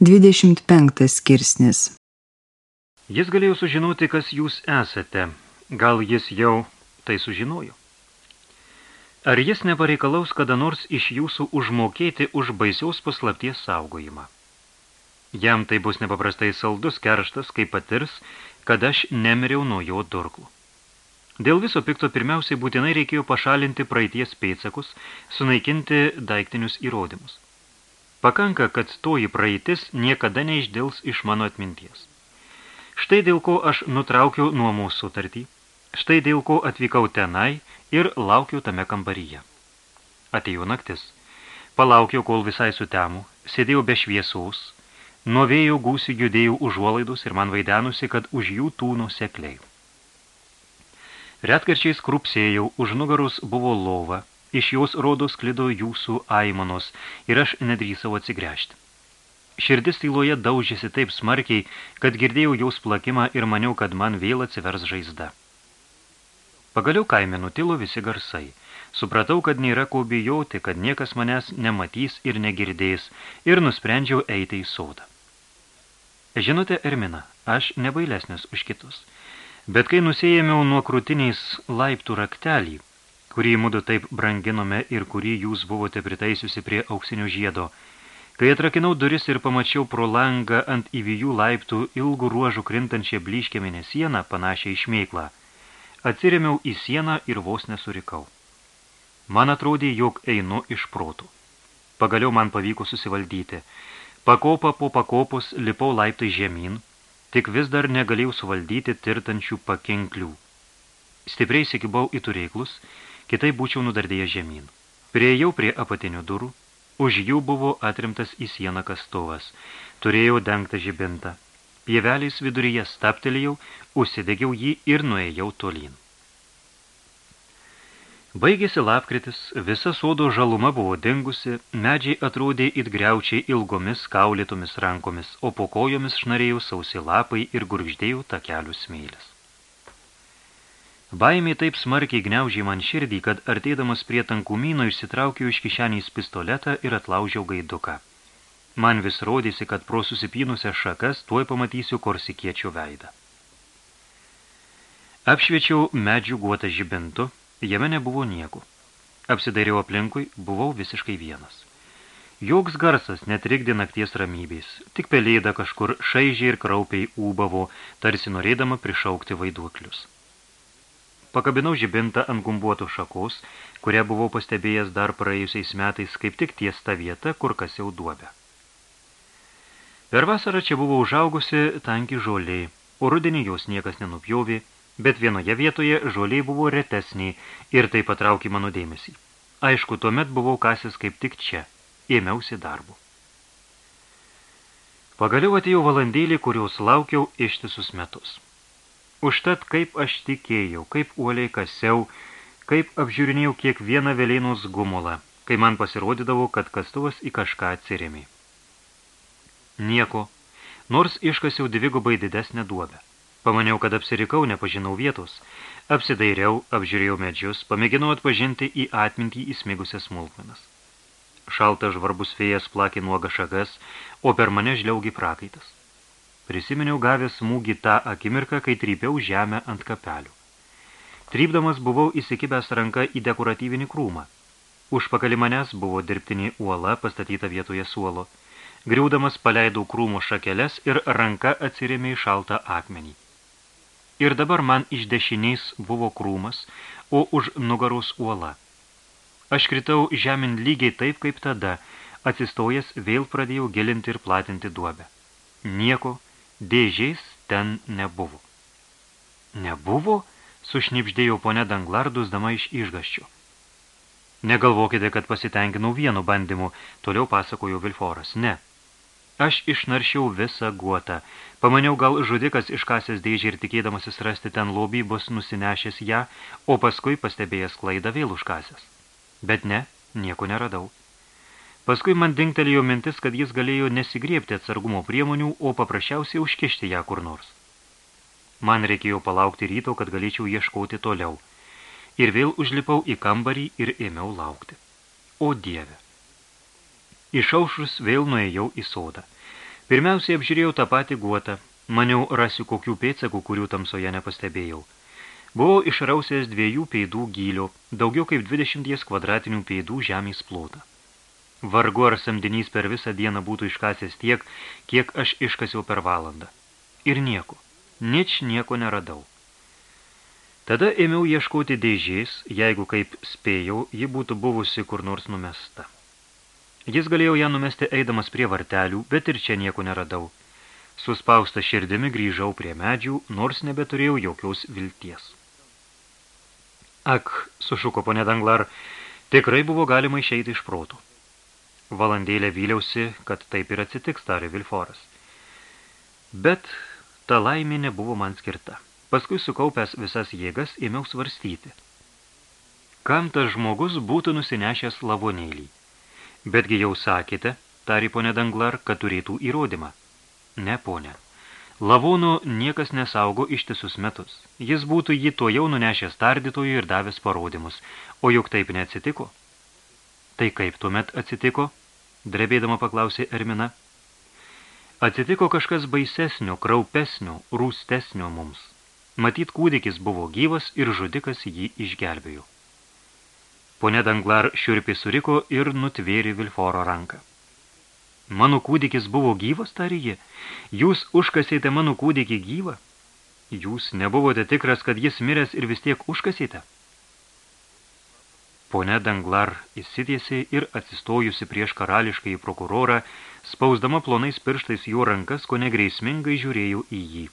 25 skirsnis Jis galėjo sužinoti, kas jūs esate. Gal jis jau tai sužinojo? Ar jis nepareikalaus kada nors iš jūsų užmokėti už baisiaus paslapties saugojimą? Jam tai bus nepaprastai saldus kerštas, kai patirs, kad aš nemiriau nuo jo durklų. Dėl viso pikto pirmiausiai būtinai reikėjo pašalinti praeities pėtsakus, sunaikinti daiktinius įrodymus. Pakanka, kad toji praeitis niekada neišdils iš mano atminties. Štai dėl ko aš nutraukiau nuomų sutartį, štai dėl ko atvykau tenai ir laukiau tame kambaryje. Atėjo naktis. Palaukiau, kol visai sutemų, sėdėjau be šviesaus, nuo vėjo gūsi judėjau užuolaidus ir man vaidenusi, kad už jų tūno sekliai. Retkarčiais krupsėjau, už nugarus buvo lova, Iš jos rodos klido jūsų aimanos ir aš nedrįsau atsigręžti. Širdis tyloje daužėsi taip smarkiai, kad girdėjau jaus plakimą ir maniau, kad man vėl atsivers žaizda. Pagaliau kaime nutilo visi garsai. Supratau, kad nėra ko bijoti, kad niekas manęs nematys ir negirdės, ir nusprendžiau eiti į sodą. Žinote, Ermina, aš nebailesnis už kitus. Bet kai nusėjėmiau nuo krūtiniais laiptų raktelį, kurį mudu taip branginome ir kurį jūs buvote pritaisiusi prie auksinio žiedo. Kai atrakinau duris ir pamačiau pro langą ant įvijų laiptų ilgų ruožų krintančią blyškėminę sieną, panašią į šmeiklą, atsirėmiau į sieną ir vos nesurikau. Man atrodė, jog einu iš protų. Pagaliau man pavyko susivaldyti. Pakopą po pakopos lipau laiptai žemyn, tik vis dar negalėjau suvaldyti tirtančių pakinklių. Stipriai sikibau į turėklus kitai būčiau nudardėjęs žemyn. Prieėjau prie apatinių durų, už jų buvo atrimtas į sieną kastovas, turėjau dengtą žibintą. Pieveliais viduryje staptelėjau, užsidegiau jį ir nuėjau tolyn. Baigėsi lapkritis, visa sodo žaluma buvo dingusi, medžiai atrodė it griaučiai ilgomis kaulėtomis rankomis, o po kojomis šnarėjau sausi lapai ir gurgždėjau takelių smėlis. Baimė taip smarkiai gniaužė man širdį, kad artėdamas prie tankumyno išsitraukiau iš kišenys pistoletą ir atlaužiau gaiduką. Man vis rodėsi, kad pro susipynusią šakas tuoj pamatysiu korsikiečio veidą. Apšviečiau medžių guotą žibintu, jame nebuvo nieko. Apsidairiau aplinkui, buvau visiškai vienas. Joks garsas netrikdė nakties ramybės, tik pelėda kažkur šaižiai ir kraupiai ūbavo, tarsi norėdama prišaukti vaiduoklius. Pakabinau žibintą ant gumbuotų šakos, kurią buvau pastebėjęs dar praėjusiais metais kaip tik ties ta vieta, kur kasiau duobę. Per vasarą čia buvo užaugusi tanki žoliai, o rudenį jos niekas nenupjovė, bet vienoje vietoje žoliai buvo retesniai ir tai patraukė mano dėmesį. Aišku, tuomet buvau kasęs kaip tik čia, ėmiausi darbu. Pagaliau atėjau valandėlį, kurios laukiau ištisus metus. Užtat kaip aš tikėjau, kaip uoliai kasiau, kaip apžiūrinėjau kiekvieną velėnos gumulą, kai man pasirodydavo, kad kastuvas į kažką atsirėmė. Nieko, nors iškasiau dvigubai didesnę duobę. Pamaniau, kad apsirikau, nepažinau vietos. Apsidairiau, apžiūrėjau medžius, pamėginau atpažinti į atmintį įsmigusias smulkmenas. Šaltas žvarbus vėjas plakė nuoga šagas, o per mane žliaugi prakaitas. Prisiminiau gavęs smūgį tą akimirką, kai trypiau žemę ant kapelių. Trypdamas buvau įsikibęs ranka į dekoratyvinį krūmą. Už pakali manęs buvo dirbtinė uola pastatyta vietoje suolo. Griaudamas paleidau krūmo šakeles ir ranka atsirėmė į šaltą akmenį. Ir dabar man iš dešiniais buvo krūmas, o už nugaros uola. Aš kritau žemin lygiai taip, kaip tada, atsistojęs vėl pradėjau gilinti ir platinti duobę. Nieko, Dėžiais ten nebuvo. Nebuvo? Sušnipždėjo ponė danglardusdama iš išgaščio. Negalvokite, kad pasitenkinau vienu bandymu, toliau pasakojo Vilforas. Ne. Aš išnaršiau visą guotą. Pamaniau, gal žudikas iškasęs dėžį ir tikėdamasis rasti ten lobį bus nusinešęs ją, o paskui pastebėjęs klaidą vėl užkasęs. Bet ne, nieko neradau. Paskui man dingtelėjo mintis, kad jis galėjo nesigriebti atsargumo priemonių, o paprasčiausiai užkišti ją kur nors. Man reikėjo palaukti ryto, kad galėčiau ieškoti toliau. Ir vėl užlipau į kambarį ir ėmiau laukti. O dieve! Išaušus vėl nuėjau į sodą. Pirmiausiai apžiūrėjau tą patį guotą, maniau rasiu kokių pėdsakų, kurių tamsoje nepastebėjau. Buvau išrausęs dviejų peidų gylio, daugiau kaip 20 kvadratinių peidų žemės plotą. Vargu ar samdinys per visą dieną būtų iškasęs tiek, kiek aš iškasiau per valandą. Ir nieko, nič nieko neradau. Tada ėmiau ieškoti dėžės, jeigu kaip spėjau, ji būtų buvusi kur nors numesta. Jis galėjo ją numesti eidamas prie vartelių, bet ir čia nieko neradau. Suspausta širdimi grįžau prie medžių, nors nebeturėjau jokios vilties. Ak, sušuko ponė Danglar, tikrai buvo galima išeiti iš protų. Valandėlę vyliausi, kad taip ir atsitiks, tarė Vilforas. Bet ta laimė nebuvo man skirta. Paskui sukaupęs visas jėgas ėmiau svarstyti. Kam tas žmogus būtų nusinešęs lavonėlį? Betgi jau sakėte, tarė ponė Danglar, kad turėtų įrodymą. Ne, ponė. Lavūnų niekas nesaugo ištisus metus. Jis būtų jį to jau nunešęs tardytojui ir davęs parodymus. O juk taip neatsitiko. Tai kaip tuomet atsitiko? Drebėdama paklausė Ermina. Atsitiko kažkas baisesnio, kraupesnio, rūstesnio mums. Matyt, kūdikis buvo gyvas ir žudikas jį išgelbėjo. Pone Danglar šiurpiai suriko ir nutvėrė Vilforo ranką. Mano kūdikis buvo gyvas, tarė ji. Jūs užkasėte mano kūdikį gyvą? Jūs nebuvote tikras, kad jis miręs ir vis tiek užkasėte? Pone Danglar įsitiesė ir atsistojusi prieš karališkai prokurorą, spausdama plonais pirštais jo rankas, ko negreismingai žiūrėjau į jį.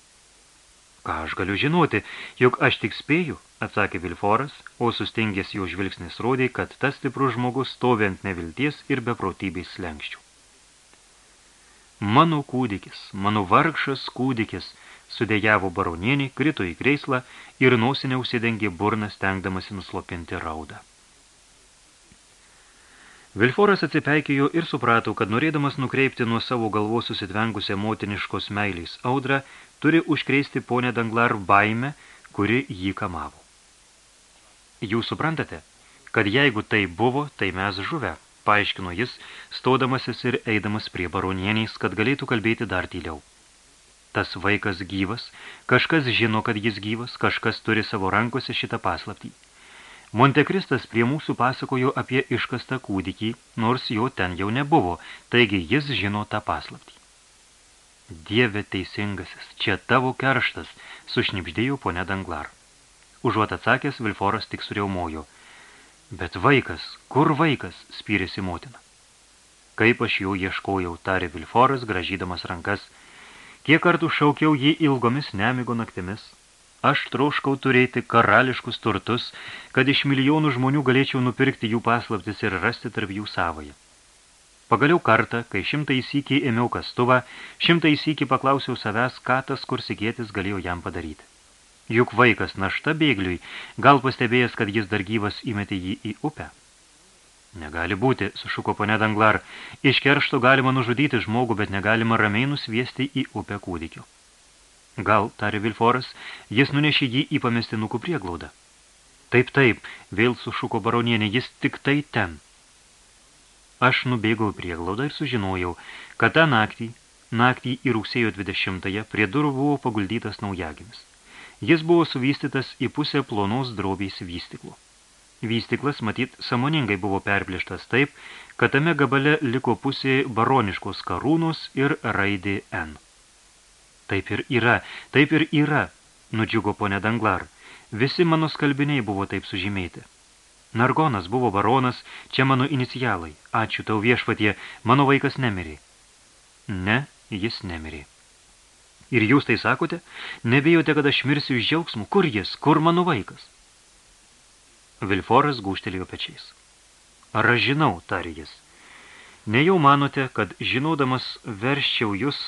Ką aš galiu žinoti, juk aš tik spėju, atsakė Vilforas, o sustingęs jo žvilgsnis rodė, kad tas stiprus žmogus stovi ant nevilties ir beprotybės slengščių. Mano kūdikis, mano vargšas kūdikis, sudėjavo baronienį, krito į kreislą ir nosinę užsidengė burną, stengdamasi nuslopinti raudą. Vilforas atsipeikėjo ir suprato, kad norėdamas nukreipti nuo savo galvos susitvengusią motiniškos meilės audrą, turi užkreisti ponę Danglar baimę, kuri jį kamavo. Jūs suprantate, kad jeigu tai buvo, tai mes žuvę, paaiškino jis, stodamasis ir eidamas prie baronieniais, kad galėtų kalbėti dar tyliau. Tas vaikas gyvas, kažkas žino, kad jis gyvas, kažkas turi savo rankose šitą paslaptį. Montekristas prie mūsų pasakojo apie iškastą kūdikį, nors jo ten jau nebuvo, taigi jis žino tą paslaptį. Dieve teisingasis, čia tavo kerštas, sušnipždėjo ponė Danglar. Užuot atsakęs, Vilforas tik suriaumojo – Bet vaikas, kur vaikas, spyrėsi motina. Kaip aš jau ieškojau, tarė Vilforas, gražydamas rankas. Kiek kartų šaukiau jį ilgomis nemigo naktimis. Aš troškau turėti karališkus turtus, kad iš milijonų žmonių galėčiau nupirkti jų paslaptis ir rasti tarp jų savoje. Pagaliau kartą, kai šimtą įsykį ėmiau kastuvą, šimtą įsykį paklausiau savęs, ką tas kursikėtis galėjo jam padaryti. Juk vaikas našta bėgliui, gal pastebėjęs, kad jis dar gyvas įmetė jį į upę. Negali būti, sušuko ponė Danglar, iš keršto galima nužudyti žmogų, bet negalima ramiai nusviesti į upę kūdikio. Gal, tarė Vilforas, jis nunešė jį į pamestinukų prieglaudą. Taip, taip, vėl sušuko baronienė, jis tik tai ten. Aš nubėgau prieglaudą ir sužinojau, kad tą naktį, naktį į rugsėjo 20-ąją, prie durų buvo paguldytas naujagimis. Jis buvo suvystytas į pusę plonos drobiais vystiklų. Vystiklas, matyt, samoningai buvo perplėštas taip, kad tame gabale liko pusė baroniškos karūnos ir raidė N. Taip ir yra, taip ir yra, nudžiugo ponė Danglar. Visi mano skalbiniai buvo taip sužymėti. Nargonas buvo baronas, čia mano inicialai. Ačiū tau viešpatie, mano vaikas nemirė. Ne, jis nemirė. Ir jūs tai sakote? Nebijote, kad aš mirsiu iš džiaugsmų? Kur jis? Kur mano vaikas? Vilforas gūštelėjo pečiais. Ar aš žinau, tarė jis. Nejau manote, kad žinodamas verščiau jūs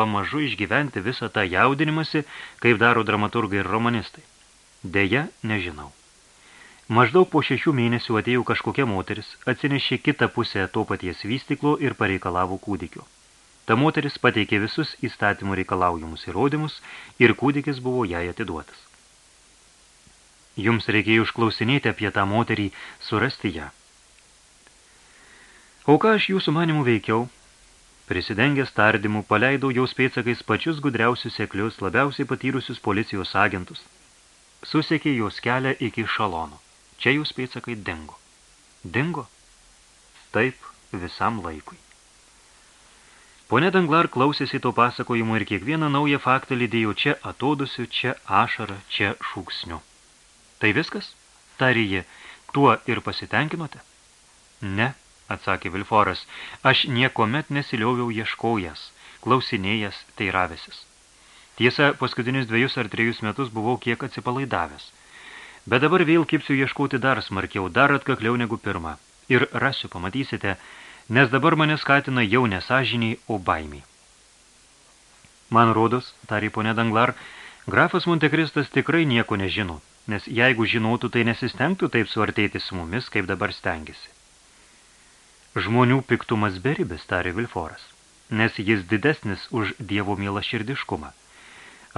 pamažu išgyventi visą tą jaudinimąsi, kaip daro dramaturgai ir romanistai. Deja, nežinau. Maždaug po šešių mėnesių atėjo kažkokia moteris, atsinešė kitą pusę to paties vystiklo ir pareikalavo kūdikio. Ta moteris pateikė visus įstatymų reikalaujamus įrodymus ir kūdikis buvo jai atiduotas. Jums reikėjo užklausinėti apie tą moterį, surasti ją. O ką aš jūsų manimų veikiau? Prisidengęs tardymų, paleidau jau pėdsakais pačius gudriausius seklius, labiausiai patyrusius policijos agentus. Susekė jos kelią iki šalono. Čia jūs pėdsakai dingo. Dingo? Taip, visam laikui. Pone Danglar klausėsi to pasakojimo ir kiekvieną naują faktą lydėjo čia atodusiu, čia ašarą, čia šūksniu. Tai viskas? Tarė ji, tuo ir pasitenkinote? Ne, atsakė Vilforas, aš niekomet nesilioviau ieškojęs, klausinėjęs, teiravęsis. Tiesa, paskutinius dviejus ar trejus metus buvau kiek atsipalaidavęs. Bet dabar vėl kipsiu ieškoti dar smarkiau, dar atkakliau negu pirmą. Ir rasiu, pamatysite, nes dabar mane skatina jau nesažiniai, o baimiai. Man rodos, tarė ponė Danglar, grafas Montekristas tikrai nieko nežino, nes jeigu žinotų, tai nesistengtų taip suartėti su mumis, kaip dabar stengiasi. Žmonių piktumas beribis, tarė Vilforas, nes jis didesnis už dievo mielą širdiškumą.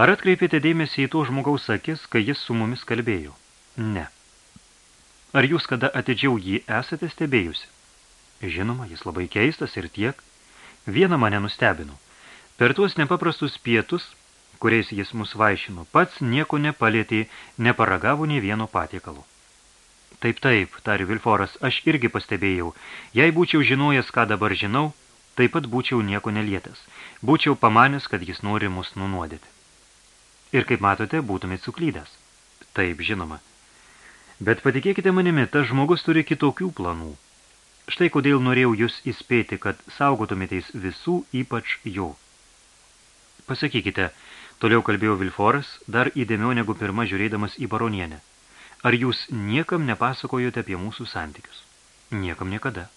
Ar atkreipėte dėmesį į to žmogaus akis, kai jis su mumis kalbėjo? Ne. Ar jūs kada atidžiau jį esate stebėjusi? Žinoma, jis labai keistas ir tiek. Vieną mane nustebino. Per tuos nepaprastus pietus, kuriais jis mus vaišino, pats nieko nepalėtė, neparagavo nei vieno patiekalo. Taip, taip, tari Vilforas, aš irgi pastebėjau. Jei būčiau žinojęs, ką dabar žinau, taip pat būčiau nieko nelietęs. Būčiau pamanęs, kad jis nori mus nunuodyti. Ir kaip matote, būtumėt suklydęs. Taip, žinoma. Bet patikėkite manimi, tas žmogus turi kitokių planų. Štai kodėl norėjau jūs įspėti, kad saugotumėteis visų, ypač jo. Pasakykite, toliau kalbėjo Vilforas, dar įdėmiau negu pirma žiūrėdamas į baronienę. Ar jūs niekam nepasakojote apie mūsų santykius? Niekam niekada.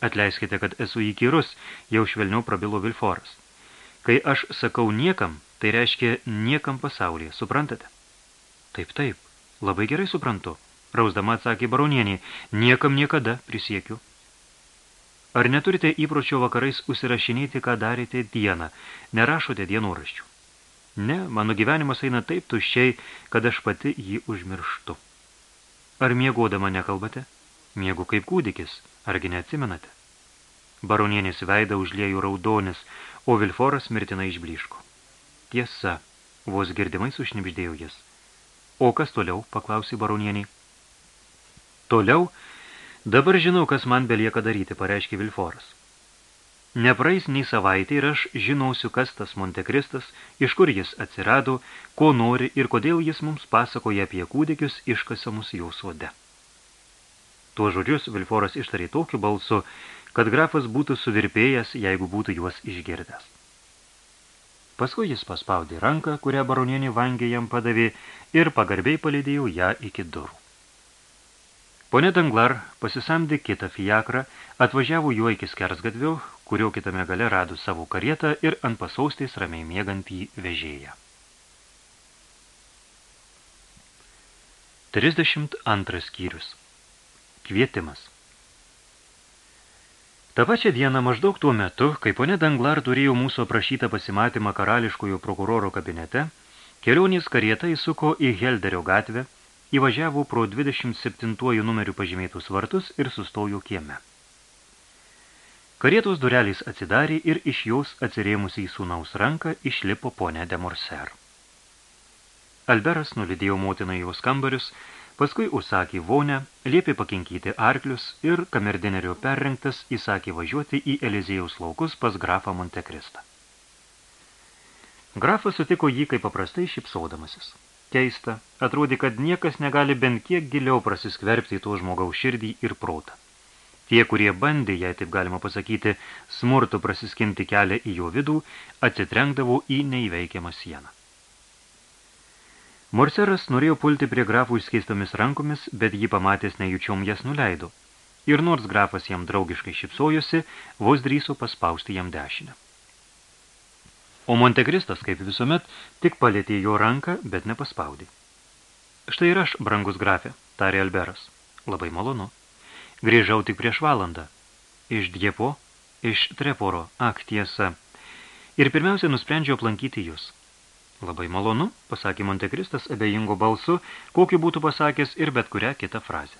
Atleiskite, kad esu įkyrus, jau švelniau prabilo Vilforas. Kai aš sakau niekam, tai reiškia niekam pasaulyje, suprantate? Taip, taip, labai gerai suprantu, rausdama atsakė baronienį, niekam niekada prisiekiu. Ar neturite įpročio vakarais užsirašinėti, ką darėte dieną, nerašote dienoraščių? Ne, mano gyvenimas eina taip tuščiai, kad aš pati jį užmirštu. Ar miegodama nekalbate? Miegu kaip kūdikis, argi neatsimenate? Baronienės veidą užliejų raudonis, o Vilforas mirtinai išbliško. Tiesa, vos girdimai sušnipždėjo jis. O kas toliau, paklausė baronienį. Toliau, dabar žinau, kas man belieka daryti, pareiškė Vilforas. Nepraeis nei savaitė ir aš žinausiu, kas tas Montekristas, iš kur jis atsirado, ko nori ir kodėl jis mums pasakoja apie kūdikius iškasamus jau sode. Tuo žodžius Vilforas ištarė tokiu balsu, kad grafas būtų suvirpėjęs, jeigu būtų juos išgirdęs. Paskui jis paspaudė ranką, kurią baronienį vangė jam padavė ir pagarbiai palydėjo ją iki durų. Pone Danglar pasisamdė kitą fiakrą, atvažiavo juo iki skersgatvio, kurio kitame gale rado savo karietą ir ant pasaustės ramiai miegantį vežėją. 32 skyrius. Kvietimas. Ta pačia diena maždaug tuo metu, kai ponė Danglar turėjo mūsų aprašytą pasimatymą karališkojo prokuroro kabinete, kelionės karieta įsuko į Helderio gatvę, įvažiavo pro 27 numerių pažymėtus vartus ir sustojo kieme. Karietos durelės atsidarė ir iš jos atsirėmusi į sūnaus ranką išlipo ponė de Morser. Alberas nulidėjo motiną į jos kambarius, paskui užsakė vonę, liepė pakinkyti arklius ir kamerdinerio perrinktas įsakė važiuoti į Elizėjaus laukus pas grafą Montekristą. Grafas sutiko jį kaip paprastai šipsodamasis. Keista, atrodė, kad niekas negali bent kiek giliau prasiskverbti į to žmogaus širdį ir protą. Tie, kurie bandė, jei taip galima pasakyti, smurtų prasiskinti kelią į jo vidų, atsitrenkdavo į neįveikiamą sieną. Morseras norėjo pulti prie grafų išskeistomis rankomis, bet jį pamatęs nejučiom jas nuleido. Ir nors grafas jam draugiškai šipsojosi, vos drįso paspausti jam dešinę. O Montekristas, kaip visuomet, tik palėtė jo ranką, bet nepaspaudė. Štai ir aš, brangus grafė, tarė Alberas. Labai malonu. Grįžau tik prieš valandą. Iš Diepo, iš Treporo, ak tiesa. Ir pirmiausia nusprendžiau aplankyti jūs. Labai malonu, pasakė Montekristas abejingo balsu, kokį būtų pasakęs ir bet kurią kitą frazę.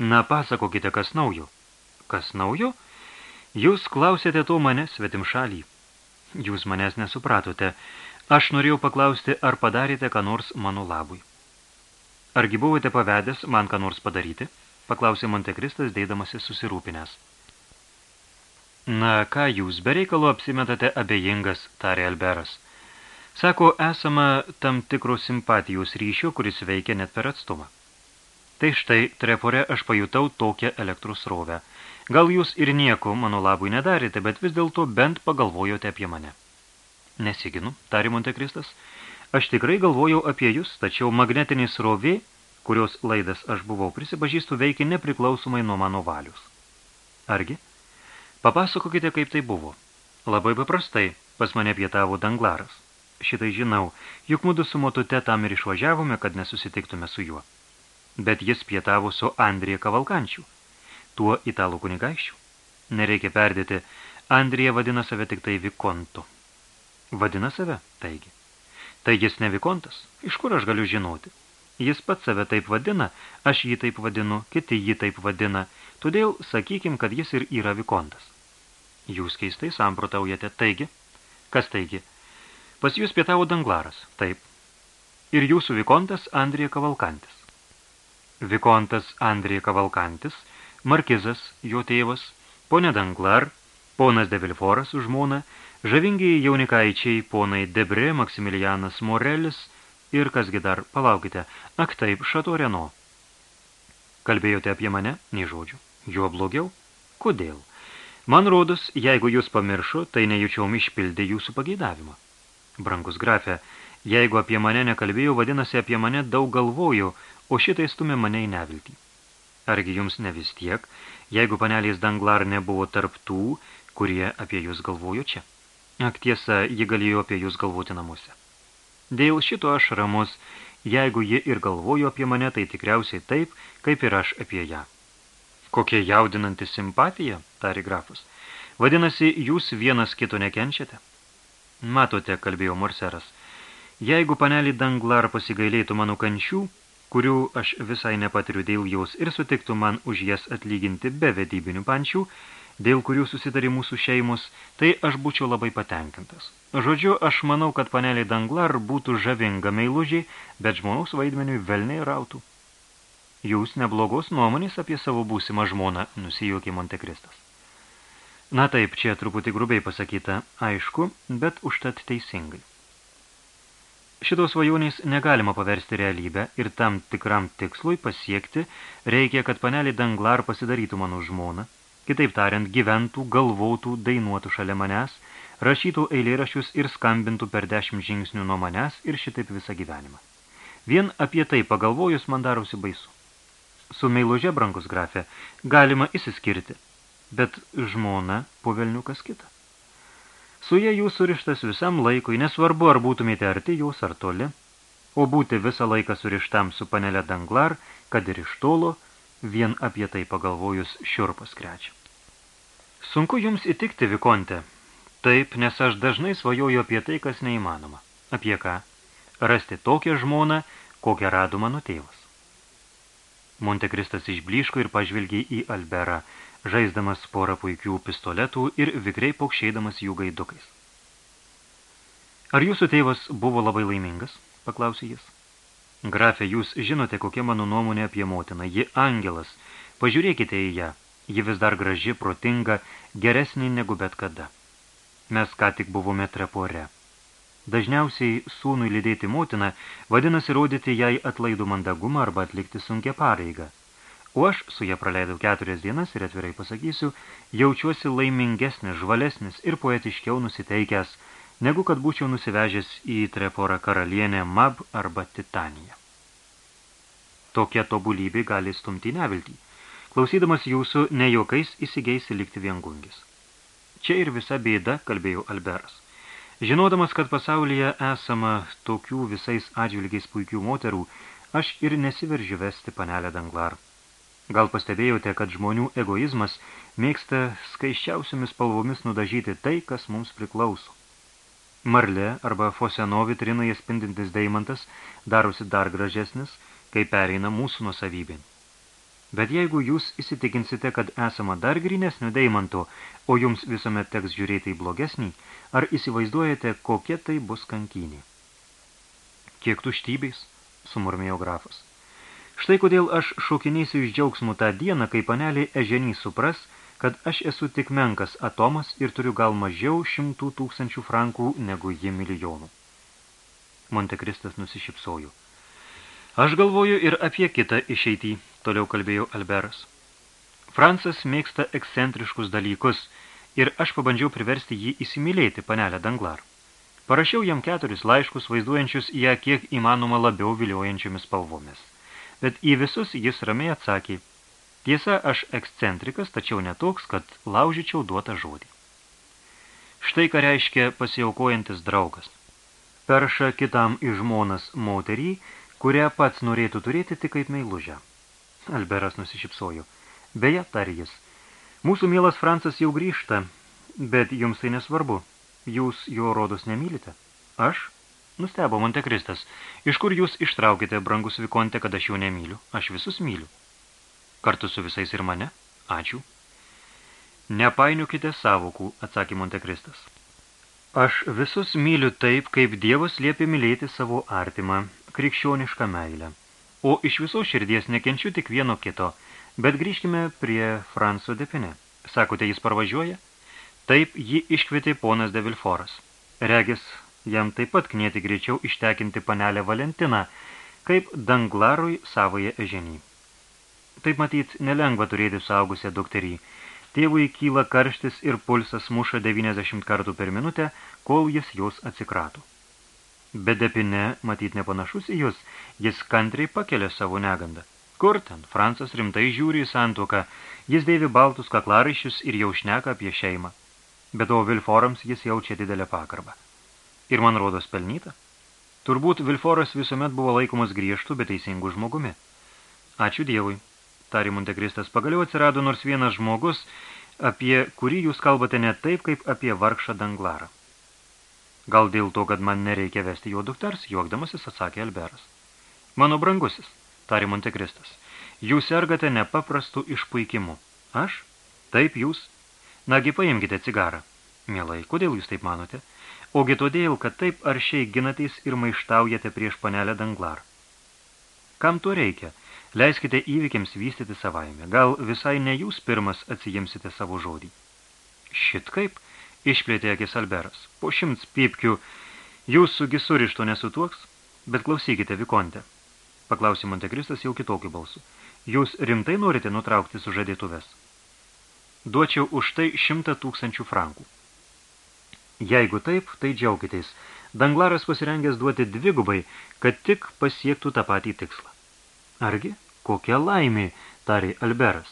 Na, pasakokite, kas naujo. Kas naujo? Jūs klausėte to mane svetim šalį. Jūs manęs nesupratote. Aš norėjau paklausti, ar padarėte ką nors mano labui. Argi buvote pavedęs man ką nors padaryti? Paklausė Montekristas, deidamasi susirūpinęs. Na, ką jūs bereikalo apsimetate abejingas, tarė Alberas. Sako, esama tam tikro simpatijos ryšio, kuris veikia net per atstumą. Tai štai, trepore aš pajutau tokią elektros rovę. Gal jūs ir nieko mano labui nedarėte, bet vis dėlto bent pagalvojote apie mane. Nesiginu, tari Montekristas. Aš tikrai galvojau apie jūs, tačiau magnetinis rovė, kurios laidas aš buvau prisipažįstų, veikia nepriklausomai nuo mano valius. Argi? Papasakokite, kaip tai buvo. Labai paprastai, pas mane pietavo danglaras. Šitai žinau, juk mudu su motute tam ir išvažiavome, kad nesusitiktume su juo bet jis pietavo su Andrija Kavalkančiu, tuo italų kunigaiščiu. Nereikia perdėti, Andrija vadina save tik tai Vikontu. Vadina save, taigi. Tai jis ne Vikontas, iš kur aš galiu žinoti? Jis pats save taip vadina, aš jį taip vadinu, kiti jį taip vadina, todėl sakykim, kad jis ir yra Vikontas. Jūs keistai samprotaujate, taigi? Kas taigi? Pas jūs pietavo danglaras, taip. Ir jūsų Vikontas Andrija Kavalkantis. Vikontas Andrija Kavalkantis, Markizas, jo tėvas, ponė Danglar, ponas de Vilforas už žmoną, žavingiai jaunikaičiai, ponai Debre, Maksimilianas Morelis ir kasgi dar, palaukite, ak taip, Šato Reno. Kalbėjote apie mane, nei žodžių. Jo blogiau? Kodėl? Man rodos, jeigu jūs pamiršo, tai nejučiom išpildė jūsų pageidavimą. Brangus grafė, jeigu apie mane nekalbėjau, vadinasi, apie mane daug galvojau, o šitai stumė mane į neviltį. Argi jums ne vis tiek, jeigu panelės Danglar nebuvo tarp tų, kurie apie jūs galvojo čia? Ak tiesa, ji galėjo apie jūs galvoti namuose. Dėl šito aš ramus, jeigu ji ir galvojo apie mane, tai tikriausiai taip, kaip ir aš apie ją. Kokia jaudinanti simpatija, tari grafas. Vadinasi, jūs vienas kito nekenčiate? Matote, kalbėjo Morseras, jeigu panelį Danglar pasigailėtų mano kančių, kurių aš visai nepatiriu dėl jos ir sutiktų man už jas atlyginti be vedybinių pančių, dėl kurių susitarė mūsų šeimos, tai aš būčiau labai patenkintas. Žodžiu, aš manau, kad panelė Danglar būtų žavinga meilužiai, bet žmonaus vaidmeniui velniai rautų. Jūs neblogos nuomonės apie savo būsimą žmoną, nusijuokė Montekristas. Na taip, čia truputį grubiai pasakyta, aišku, bet užtat teisingai. Šitos svajonės negalima paversti realybę ir tam tikram tikslui pasiekti reikia, kad panelį Danglar pasidarytų mano žmoną, kitaip tariant, gyventų, galvotų, dainuotų šalia manęs, rašytų eilėraščius ir skambintų per dešimt žingsnių nuo manęs ir šitaip visą gyvenimą. Vien apie tai pagalvojus man darosi baisu. Su meiluže, brangus grafė, galima įsiskirti, bet žmona po velniukas kita. Su jie jūs surištas visam laikui, nesvarbu, ar būtumėte arti jūs ar toli, o būti visą laiką surištam su panelė Danglar, kad ir iš tolo, vien apie tai pagalvojus šiurpas krečia. Sunku jums įtikti, Vikonte. Taip, nes aš dažnai svajoju apie tai, kas neįmanoma. Apie ką? Rasti tokią žmoną, kokią rado mano tėvas. Montekristas išbliško ir pažvilgė į Alberą – žaisdamas porą puikių pistoletų ir vikriai paukšėdamas jų gaidukais. Ar jūsų tėvas buvo labai laimingas? paklausė jis. Grafė, jūs žinote, kokia mano nuomonė apie motiną. Ji angelas. Pažiūrėkite į ją. Ji vis dar graži, protinga, geresnė negu bet kada. Mes ką tik buvome trepore. Dažniausiai sūnui lydėti motiną vadinasi rodyti jai atlaidų mandagumą arba atlikti sunkę pareigą – O aš su ją praleidau keturias dienas ir atvirai pasakysiu, jaučiuosi laimingesnis, žvalesnis ir poetiškiau nusiteikęs, negu kad būčiau nusivežęs į Treporą karalienę Mab arba Titaniją. Tokia tobulybė gali stumti neviltį. Klausydamas jūsų, ne jokiais įsigeisi likti viengungis. Čia ir visa bėda, kalbėjo Alberas. Žinodamas, kad pasaulyje esama tokių visais atžvilgiais puikių moterų, aš ir nesiveržiu vesti panelę Danglar. Gal pastebėjote, kad žmonių egoizmas mėgsta skaiščiausiomis spalvomis nudažyti tai, kas mums priklauso. Marle arba foseno vitrinoje spindintis deimantas darosi dar gražesnis, kai pereina mūsų nusavybėn. Bet jeigu jūs įsitikinsite, kad esama dar grinesnio deimanto, o jums visuomet teks žiūrėti į blogesnį, ar įsivaizduojate, kokia tai bus kankinė? Kiek tuštybės, sumurmėjo grafas. Štai kodėl aš šokinėsiu iš džiaugsmų tą dieną, kai panelė Eženys supras, kad aš esu tik menkas atomas ir turiu gal mažiau šimtų tūkstančių frankų negu ji milijonų. Montekristas nusišypsojo. Aš galvoju ir apie kitą išeitį, toliau kalbėjo Alberas. Francas mėgsta ekscentriškus dalykus ir aš pabandžiau priversti jį įsimylėti panelę Danglar. Parašiau jam keturis laiškus, vaizduojančius ją kiek įmanoma labiau viliojančiomis spalvomis. Bet į visus jis ramiai atsakė, tiesa, aš ekscentrikas, tačiau netoks, kad laužyčiau duotą žodį. Štai ką reiškia pasiaukojantis draugas. Perša kitam žmonas moterį, kurią pats norėtų turėti tik kaip meilužę. Alberas nusišypsojo. Beje, tarė jis, mūsų mielas Francas jau grįžta, bet jums tai nesvarbu. Jūs jo rodos nemylite? Aš? Nustebo Montekristas. Iš kur jūs ištraukite, brangus Vikonte, kad aš jau nemyliu? Aš visus myliu. Kartu su visais ir mane? Ačiū. Nepainiukite savokų, atsakė Montekristas. Aš visus myliu taip, kaip Dievas liepia mylėti savo artimą, krikščionišką meilę. O iš viso širdies nekenčiu tik vieno kito, bet grįžkime prie Franso Depine. Sakote, jis parvažiuoja? Taip jį iškvietė ponas de Vilforas. Regis, jam taip pat knieti greičiau ištekinti panelę Valentiną, kaip Danglarui savoje eženį. Taip matyt, nelengva turėti suaugusią dukterį. Tėvui kyla karštis ir pulsas muša 90 kartų per minutę, kol jis jos atsikrato. Bet depine, matyt nepanašus į jūs, jis kantriai pakelia savo negandą. Kur ten? Francas rimtai žiūri į santuoką, jis dėvi baltus kaklaraiščius ir jau šneka apie šeimą. Bet o Vilforams jis jaučia didelę pakarbą. Ir man rodos pelnyta. Turbūt Vilforas visuomet buvo laikomas griežtų, bet teisingų žmogumi. Ačiū Dievui. Tari Montekristas, pagaliau atsirado nors vienas žmogus, apie kurį jūs kalbate ne taip, kaip apie vargšą danglarą. Gal dėl to, kad man nereikia vesti jo dukters, juokdamasis atsakė Alberas. Mano brangusis, tarė Montekristas, jūs sergate nepaprastu išpuikimu. Aš? Taip jūs. Nagi, paimkite cigarą. Mielai, kodėl jūs taip manote? Ogi todėl, kad taip aršiai ginatės ir maištaujate prieš panelę Danglar. Kam to reikia? Leiskite įvykiams vystyti savaime. Gal visai ne jūs pirmas atsijimsite savo žodį. Šit kaip? Išplėtė akis Alberas. Po šimts pipkių jūsų gisurišto nesutuoks, bet klausykite, Vikonte. Paklausė Montekristas jau kitokiu balsu. Jūs rimtai norite nutraukti sužadėtuves? Duočiau už tai šimtą tūkstančių frankų. Jeigu taip, tai džiaukitės. Danglaras pasirengęs duoti dvigubai, kad tik pasiektų tą patį tikslą. Argi? Kokia laimė, tarė Alberas,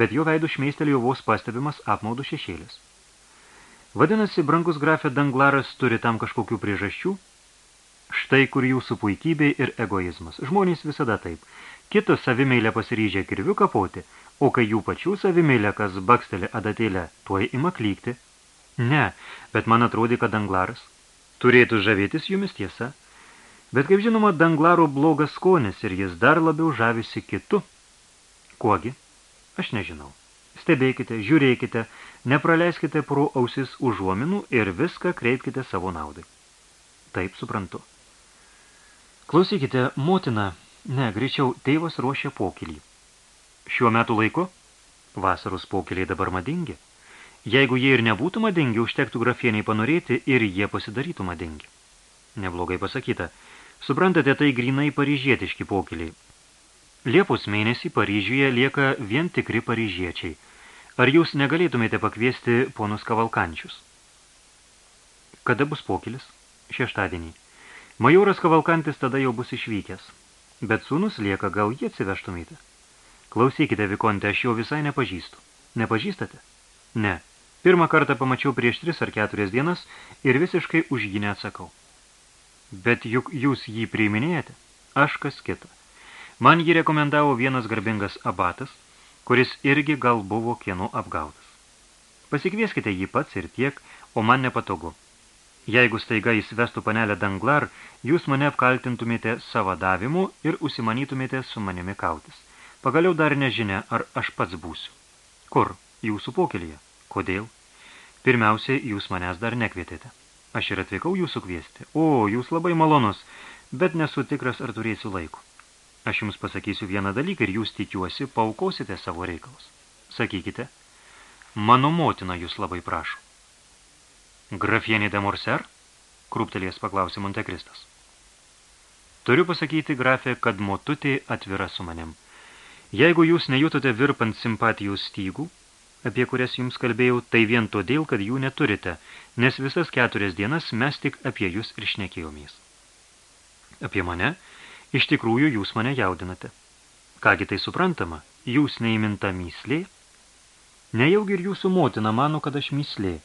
bet jo veidų šmeistelėjo vos pastebimas apmaudų šešėlis. Vadinasi, brangus grafė Danglaras turi tam kažkokių priežasčių? Štai kur jūsų puikybė ir egoizmas. Žmonės visada taip. Kitos savimeilę pasiryžę kirviu kapoti, o kai jų pačių savimeilę, kas baksteli adatėlę, tuoj ima klykti. Ne, bet man atrodė, kad Danglaras turėtų žavėtis jumis tiesa. Bet kaip žinoma, Danglaro blogas skonis ir jis dar labiau žavisi kitu. Kuogi? Aš nežinau. Stebėkite, žiūrėkite, nepraleiskite pro ausis užuominų ir viską kreipkite savo naudai. Taip suprantu. Klausykite, motina, ne, greičiau, tėvas ruošia pokylį. Šiuo metu laiku? Vasaros pokyliai dabar madingi. Jeigu jie ir nebūtų madingi, užtektų grafieniai panorėti ir jie pasidarytų madingi. Neblogai pasakyta. Suprantate, tai grinai paryžietiški pokyliai. Liepos mėnesį Paryžiuje lieka vien tikri paryžiečiai – Ar jūs negalėtumėte pakviesti ponus Kavalkančius? Kada bus pokilis? Šeštadienį. Majoras Kavalkantis tada jau bus išvykęs. Bet sūnus lieka, gal jie atsivežtumėte? Klausykite, Vikonte, aš jo visai nepažįstu. Nepažįstate? Ne. Pirmą kartą pamačiau prieš tris ar keturias dienas ir visiškai už jį neatsakau. Bet juk jūs jį priiminėjate? Aš kas kita. Man jį rekomendavo vienas garbingas abatas – kuris irgi gal buvo kieno apgautas. Pasikvieskite jį pats ir tiek, o man nepatogu. Jeigu staiga jis vestų panelę Danglar, jūs mane apkaltintumėte savadavimu ir užsimanytumėte su manimi kautis. Pagaliau dar nežinia, ar aš pats būsiu. Kur? Jūsų pokelyje. Kodėl? Pirmiausia, jūs manęs dar nekvietėte. Aš ir atvykau jūsų kviesti. O, jūs labai malonus, bet nesu tikras, ar turėsiu laiko. Aš jums pasakysiu vieną dalyką ir jūs tikiuosi, paukosite savo reikalus. Sakykite, mano motina jūs labai prašo. Grafienė de Morser? Krūptelės paklausė Montekristas. Turiu pasakyti, grafė, kad motutė atvira su manim. Jeigu jūs nejutote virpant simpatijų stygų, apie kurias jums kalbėjau, tai vien todėl, kad jų neturite, nes visas keturias dienas mes tik apie jūs ir šnekėjomės. Apie mane? Iš tikrųjų, jūs mane jaudinate. Kągi tai suprantama, jūs neįminta myslė? Nejaugi ir jūsų motina mano, kad aš myslė.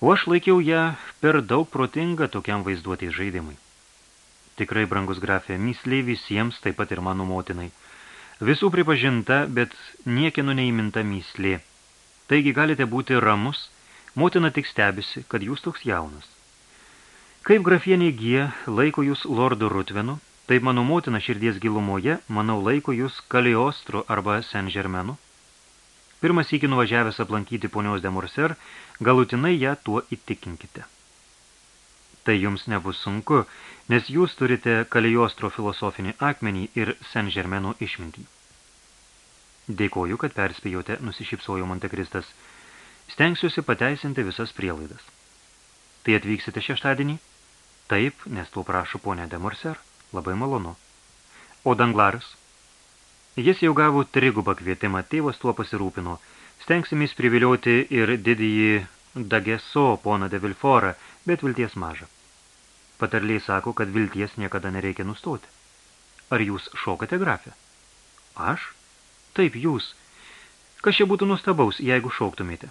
O aš laikiau ją per daug protingą tokiam vaizduotės žaidimui. Tikrai, brangus grafė, myslė visiems, taip pat ir mano motinai. Visų pripažinta, bet niekieno neįminta myslė. Taigi galite būti ramus, motina tik stebisi, kad jūs toks jaunas. Kaip grafienė G laiko jūs lordu Rutvenu, taip mano motina širdies gilumoje, manau, laiko jūs Kaliostru arba Saint-Germainu. Pirmas iki nuvažiavęs aplankyti ponios de Morser, galutinai ją tuo įtikinkite. Tai jums nebus sunku, nes jūs turite Kalijostro filosofinį akmenį ir Saint-Germaino išmintį. Dėkoju, kad perspėjote, nusišypsojo Montekristas. Stengsiuosi pateisinti visas prielaidas. Tai atvyksite šeštadienį? Taip, nes tuo prašo ponė de Morser. Labai malonu. O Danglaras? Jis jau gavo trigubą kvietimą, tėvas tuo pasirūpino. Stengsimės privilioti ir didįjį Dageso poną de Vilforą, bet vilties maža. Patarliai sako, kad vilties niekada nereikia nustoti. Ar jūs šokate grafę? Aš? Taip, jūs. Kas čia būtų nustabaus, jeigu šoktumėte?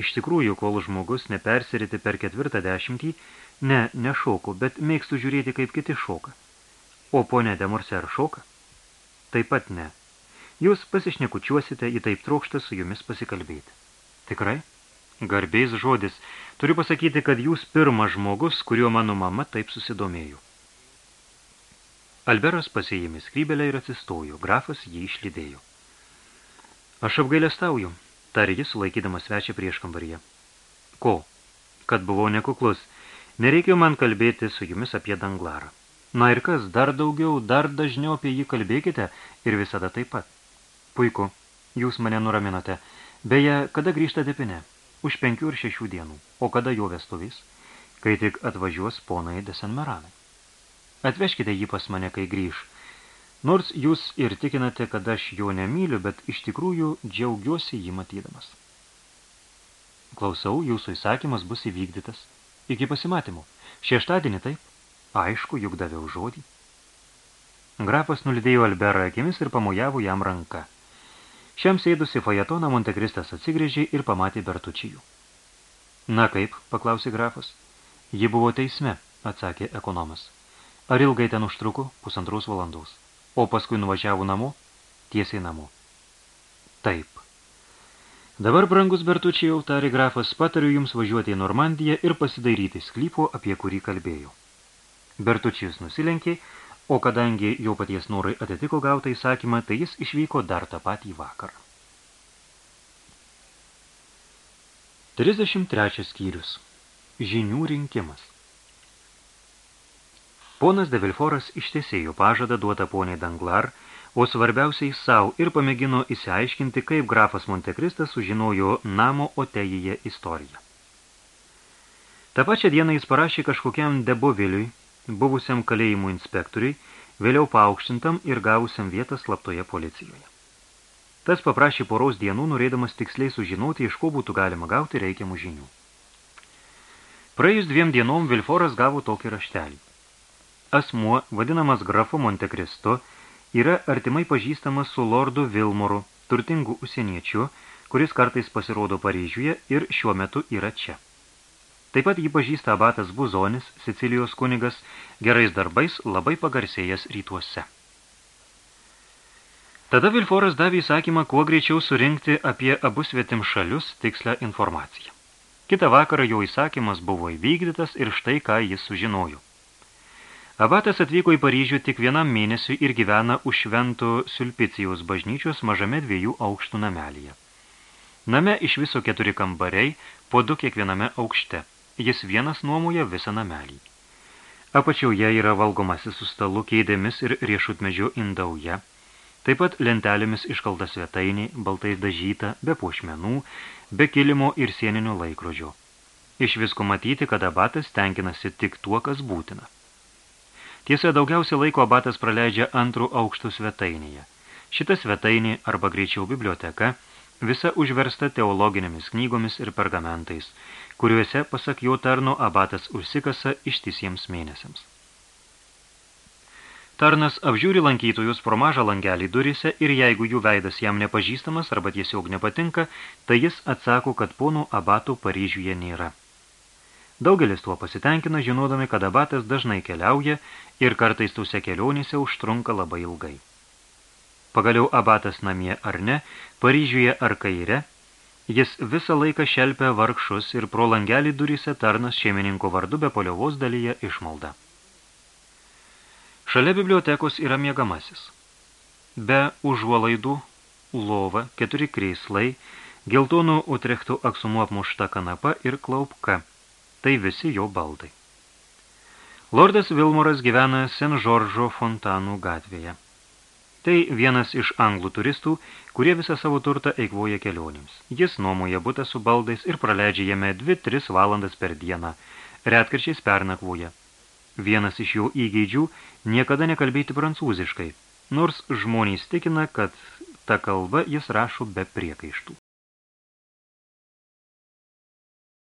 Iš tikrųjų, kol žmogus nepersiriti per ketvirtą dešimtį, ne, nešoku, bet mėgstu žiūrėti, kaip kiti šoka. O ponė Demorser šoka? Taip pat ne. Jūs pasišnekučiuosite į taip trokštą su jumis pasikalbėti. Tikrai? Garbės žodis. Turiu pasakyti, kad jūs pirmas žmogus, kuriuo mano mama taip susidomėjo. Alberas pasėjėmė skrybelę ir atsistojo. Grafas jį išlydėjo. Aš apgailestauju, tarė jis, laikydamas svečią prieš kambaryje. Ko? Kad buvau nekuklus. Nereikėjo man kalbėti su jumis apie danglarą. Na ir kas, dar daugiau, dar dažniau apie jį kalbėkite ir visada taip pat. Puiku, jūs mane nuraminote. Beje, kada grįžta depinė? Už penkių ir šešių dienų. O kada jo vestuvys? Kai tik atvažiuos ponai Desenmeranai. Atveškite jį pas mane, kai grįž. Nors jūs ir tikinate, kad aš jo nemyliu, bet iš tikrųjų džiaugiuosi jį matydamas. Klausau, jūsų įsakymas bus įvykdytas. Iki pasimatymų. Šeštadienį taip? Aišku, juk daviau žodį. Grafas nulidėjo Alberą akimis ir pamojavo jam ranką. Šiam sėdusi fajetoną Montekristas atsigrėžė ir pamatė Bertučijų. Na kaip, paklausė grafas. Ji buvo teisme, atsakė ekonomas. Ar ilgai ten užtruko? Pusantros valandos. O paskui nuvažiavo namo? Tiesiai namo. Taip. Dabar, brangus Bertučijau, tarė grafas, patariu jums važiuoti į Normandiją ir pasidairyti sklypo, apie kurį kalbėjau. Bertučijus nusilenkė, o kadangi jo paties norai atitiko gautą įsakymą, tai jis išvyko dar tą patį vakarą. 33 skyrius. Žinių rinkimas. Ponas de Vilforas ištesėjo pažadą duotą poniai Danglar, o svarbiausiai savo ir pamėgino įsiaiškinti, kaip grafas Montekristas sužinojo namo Otejyje istoriją. Ta pačią dieną jis parašė kažkokiam deboviliui, buvusiam kalėjimų inspektoriui, vėliau paaukštintam ir gavusiam vietą slaptoje policijoje. Tas paprašė poros dienų, norėdamas tiksliai sužinoti, iš ko būtų galima gauti reikiamų žinių. Praėjus dviem dienom Vilforas gavo tokį raštelį. Asmuo, vadinamas grafu Montekristo, yra artimai pažįstamas su lordu Vilmoru, turtingu užsieniečiu, kuris kartais pasirodo Paryžiuje ir šiuo metu yra čia. Taip pat jį pažįsta abatas Buzonis, Sicilijos kunigas, gerais darbais labai pagarsėjęs rytuose. Tada Vilforas davė įsakymą kuo greičiau surinkti apie abu svetim šalius tikslę informaciją. Kita vakarą jo įsakymas buvo įvykdytas ir štai ką jis sužinojo. Abatas atvyko į Paryžių tik vienam mėnesiui ir gyvena už šventų Sulpicijaus bažnyčios mažame dviejų aukštų namelyje. Name iš viso keturi kambariai, po du kiekviename aukšte. Jis vienas nuomoja visą namelį. Apačioje yra valgomasis su stalu keidėmis ir riešutmedžio indauja. Taip pat lentelėmis iškalta svetainė, baltai dažyta, be puošmenų, be kilimo ir sieninio laikrodžio. Iš visko matyti, kad abatas tenkinasi tik tuo, kas būtina. Tiesa, daugiausia laiko abatas praleidžia antrų aukštų svetainėje. Šita svetainė, arba greičiau biblioteka, visa užversta teologinėmis knygomis ir pergamentais, kuriuose, pasak jo tarno, abatas užsikasa ištisiems mėnesiams. Tarnas apžiūri lankytojus pro mažą langelį durise ir jeigu jų veidas jam nepažįstamas arba tiesiog nepatinka, tai jis atsako, kad ponų abatų Paryžiuje nėra. Daugelis tuo pasitenkina, žinodami, kad abatas dažnai keliauja ir kartais tose kelionėse užtrunka labai ilgai. Pagaliau abatas namie ar ne, Paryžiuje ar kaire, jis visą laiką šelpia vargšus ir pro langelį durise tarnas šeimininko vardu be poliovos dalyje išmalda. Šalia bibliotekos yra miegamasis. Be užuolaidų, lova, keturi kreislai, geltonų utrechtų aksumu apmušta kanapa ir klaupka. Tai visi jo baldai. Lordas Vilmoras gyvena Sen Žoržo fontanų gatvėje. Tai vienas iš anglų turistų, kurie visą savo turtą eikvoja kelionėms. Jis nuomoja butą su baldais ir praleidžia jame 2-3 valandas per dieną. Retkarčiais pernakvoja. Vienas iš jų įgeidžių niekada nekalbėti prancūziškai, nors žmonės tikina, kad ta kalba jis rašo be priekaištų.